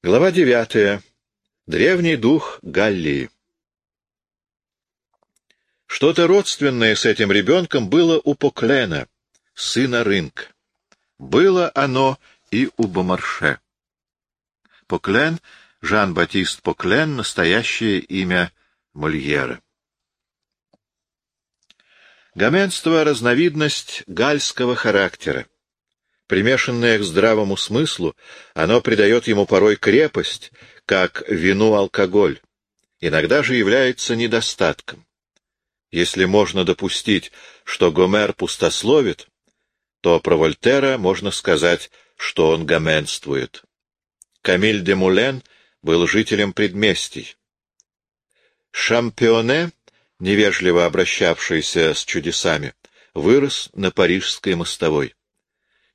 Глава девятая. Древний дух Галлии. Что-то родственное с этим ребенком было у Поклена, сына Рынка. Было оно и у Бомарше. Поклен, Жан-Батист Поклен, настоящее имя Мольера. Гоменство — разновидность гальского характера. Примешанное к здравому смыслу, оно придает ему порой крепость, как вину алкоголь, иногда же является недостатком. Если можно допустить, что Гомер пустословит, то про Вольтера можно сказать, что он гоменствует. Камиль де Мулен был жителем предместий. Шампионе, невежливо обращавшийся с чудесами, вырос на парижской мостовой.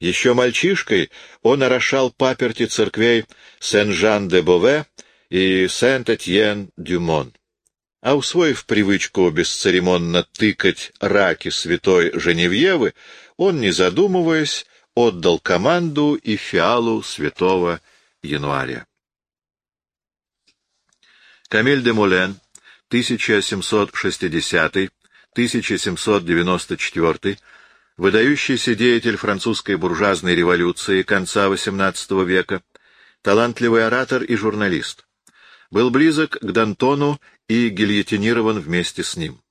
Еще мальчишкой он орошал паперти церквей Сен-Жан-де-Бове и Сент-Этьен-Дюмон. А усвоив привычку бесцеремонно тыкать раки святой Женевьевы, он, не задумываясь, отдал команду и фиалу святого Януаря. Камиль де Мулен, 1760-1794, выдающийся деятель французской буржуазной революции конца XVIII века, талантливый оратор и журналист. Был близок к Д'Антону и гильотинирован вместе с ним.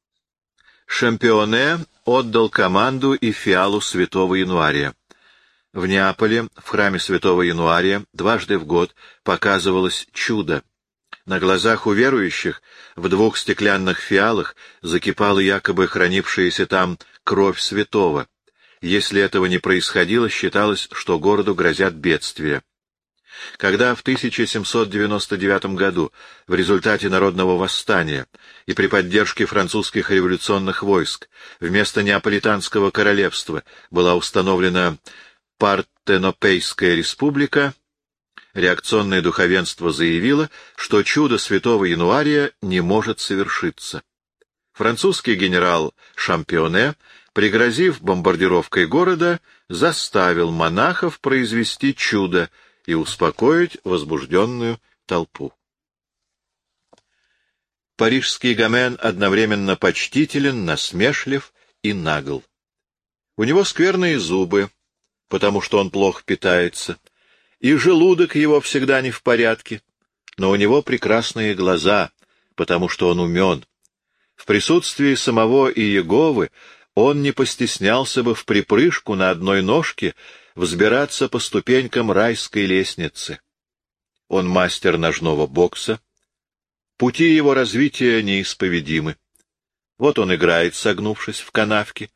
Шампионе отдал команду и фиалу святого Януария. В Неаполе, в храме святого Януария, дважды в год показывалось чудо. На глазах у верующих в двух стеклянных фиалах закипала якобы хранившаяся там кровь святого. Если этого не происходило, считалось, что городу грозят бедствия. Когда в 1799 году в результате народного восстания и при поддержке французских революционных войск вместо Неаполитанского королевства была установлена Партенопейская республика, реакционное духовенство заявило, что чудо святого Януария не может совершиться. Французский генерал Шампионе пригрозив бомбардировкой города, заставил монахов произвести чудо и успокоить возбужденную толпу. Парижский Гомен одновременно почтителен, насмешлив и нагл. У него скверные зубы, потому что он плохо питается, и желудок его всегда не в порядке, но у него прекрасные глаза, потому что он умен. В присутствии самого Иеговы он не постеснялся бы в припрыжку на одной ножке взбираться по ступенькам райской лестницы. Он мастер ножного бокса. Пути его развития неисповедимы. Вот он играет, согнувшись в канавке,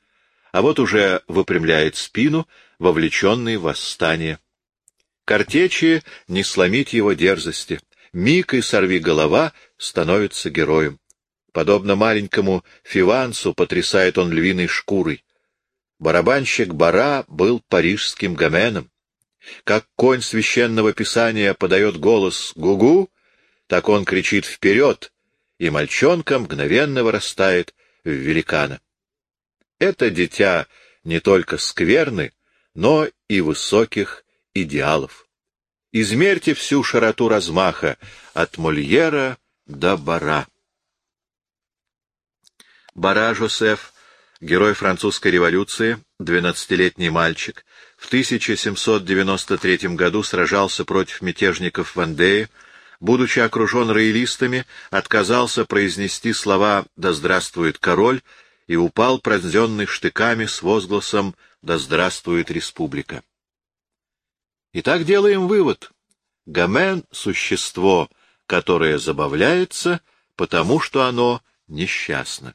а вот уже выпрямляет спину, вовлеченный в восстание. Картечи не сломить его дерзости. Миг и сорви голова становится героем. Подобно маленькому фивансу потрясает он львиной шкурой. Барабанщик Бара был парижским гоменом. Как конь священного писания подает голос «Гугу», так он кричит «Вперед!» и мальчонка мгновенно вырастает в великана. Это дитя не только скверны, но и высоких идеалов. Измерьте всю широту размаха от Мольера до Бара. Бара Жосеф, герой французской революции, двенадцатилетний мальчик, в 1793 году сражался против мятежников в Андее, будучи окружен роялистами, отказался произнести слова «Да здравствует король» и упал пронзенный штыками с возгласом «Да здравствует республика». Итак, делаем вывод. Гомен — существо, которое забавляется, потому что оно несчастно.